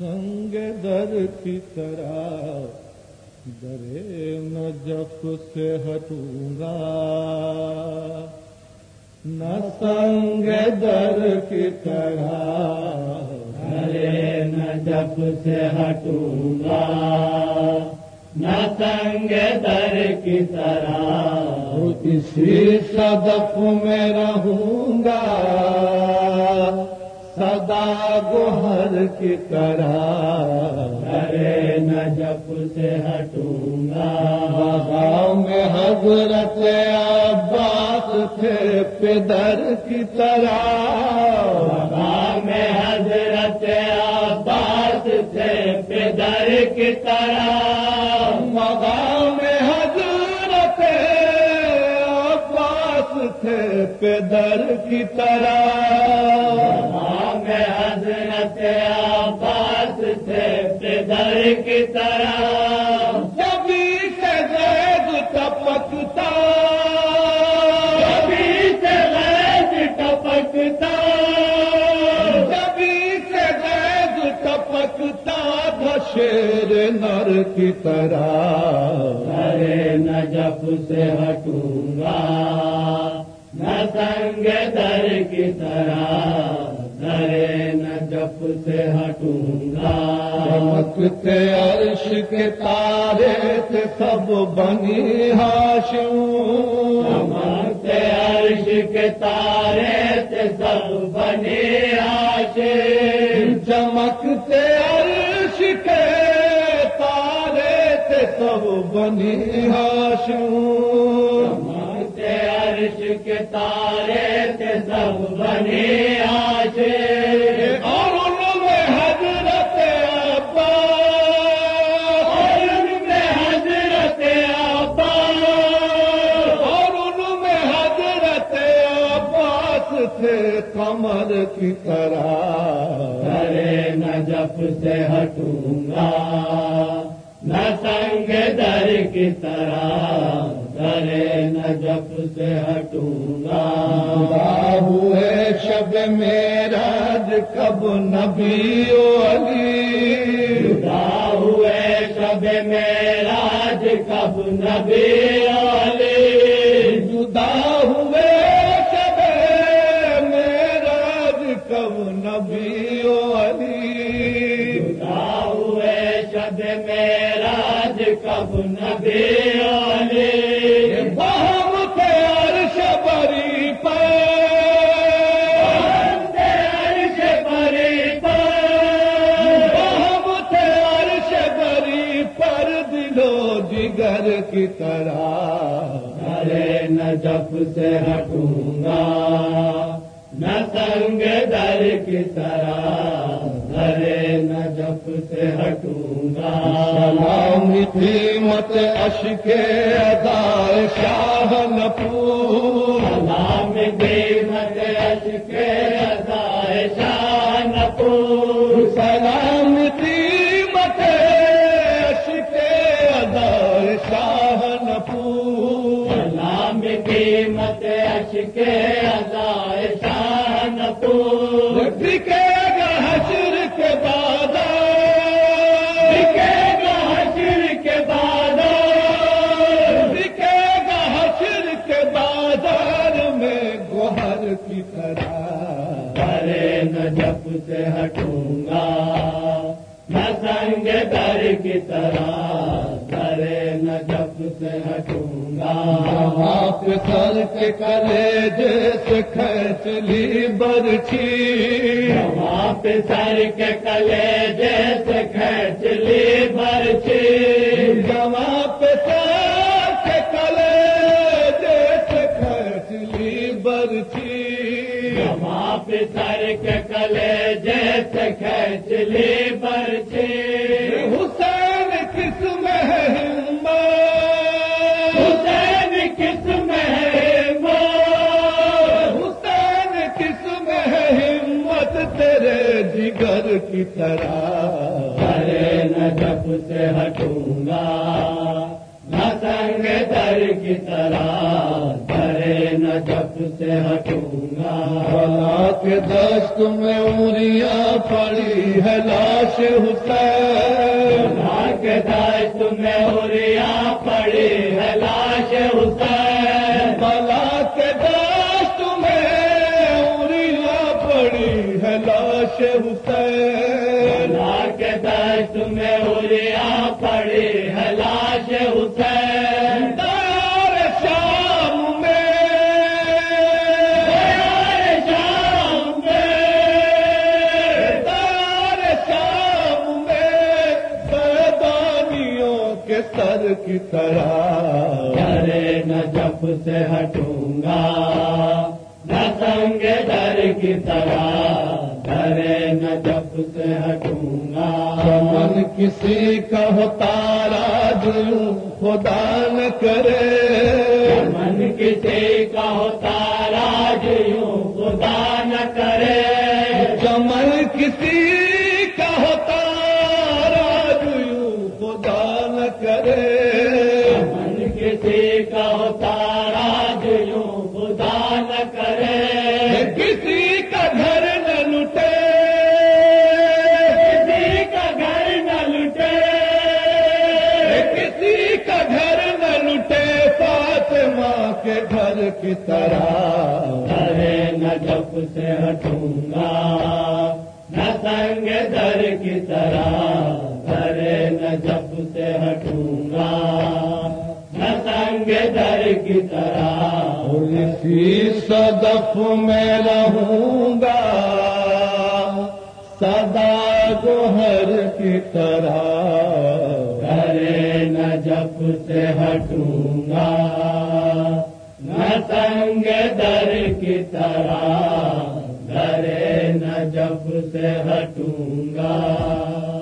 سنگ در کی طرح درے نجف سے ہٹوں گا نہ سنگ در کی طرح درے نجف سے ہٹوں گا نہ سنگ در کی طرح۔ اسی صدف میں رہوں گا۔ سدا گوہر کی طرح۔ ارے نجف سے ہٹوں گا بغاؤ میں حضرت عباس تھے پدر کی طرح۔ میں حضرت عباس سے پدر کی طرح۔ مقام تھے پدر کی طرح میں حضرت عباس سے پدر کی طرح جبھی سے زید ٹپکتا۔ کبھی سے ٹپکتا۔ جبھی سے ٹپکتا شیر نر کی طرح۔ ارے نجف سے ہٹوں گا۔ نہ سنگ در کی طرح ارے نجف سے ہٹوں گا۔ چمکتے عرش کے تارے تھے سب بنی ہاشم۔ چمکتے عرش کے تارے تھے سب بنے آشے چمکتے عرش کے تارے تھے سب بنی چمکتے عرش کے تارے تھے سب بنے آشے اور ان میں حضرت عباس۔ اور ان میں حضرت عباس۔ اور ان میں حضرت عباس تھے کمر کی طرح۔ ارے نجف سے ہٹوں گا نہ سنگ در کی طرح۔ ارے نجف سے ہٹوں گا۔ ہوئے شب میراج کب نبی و علی۔ ہوئے شب میراج کب نبی علی۔ جدا ہوئے شب میراج کب نبی و علی۔ جدا ہوئے شب میراج کب نبی علی کی طرح۔ ارے نجف سے ہٹوں گا نہ سنگ در کی طرح۔ ارے نجف سے ہٹوں گا۔ سلام قیمت اشک ادا شاہ نپور سلام قیمت اشک ادائے شان پور بکے گا۔ حشر کے بعد بکے گا حشر کے بعد بکے گا حشر کے بازار میں گوہر کی طرح ارے نجف سے ہٹوں گا نہ سنگ در کی طرح ارے نجف سے ہٹوں گا آپ سر کے کلے جیسے کھینچ لی برچھی۔ وہاں پہ سر کے کلے جیسے کھینچ لی برچی جمع پہ سر کے کلے جیسے کھینچ لی برچھی۔ وہاں پہ سر کے کلے جیسے کھینچ لی برچی حسین جگر کی طرح۔ ارے نجف سے ہٹوں گا۔ نہ سنگ در کی طرح۔ درے نہ جب سے ہٹوں گا۔ کے دست میں اوریا پڑی ہے لاش حسین۔ کے دست میں اریا کے سر کی طرح۔ ڈرے نہ جب سے ہٹوں گا۔ نہ سنگ در کی طرح۔ ڈرے نہ جب سے ہٹوں گا۔ من کسی کا ہو تارا دوں خدا نہ کرے۔ من کسی کا ہوتا راج یوں خدا نہ کرے۔ چمن کسی کا ہو کی طرح ڈرے نہ جب سے ہٹوں گا نہ سنگ در کی طرح ڈرے نہ جب سے ہٹوں گا نہ سنگ در کی طرح اسی صدف میں رہوں گا سدا گوہر کی طرح ڈرے نہ جب سے ہٹوں گا نہ سنگ در کی طرح درے نہ جب سے ہٹوں گا۔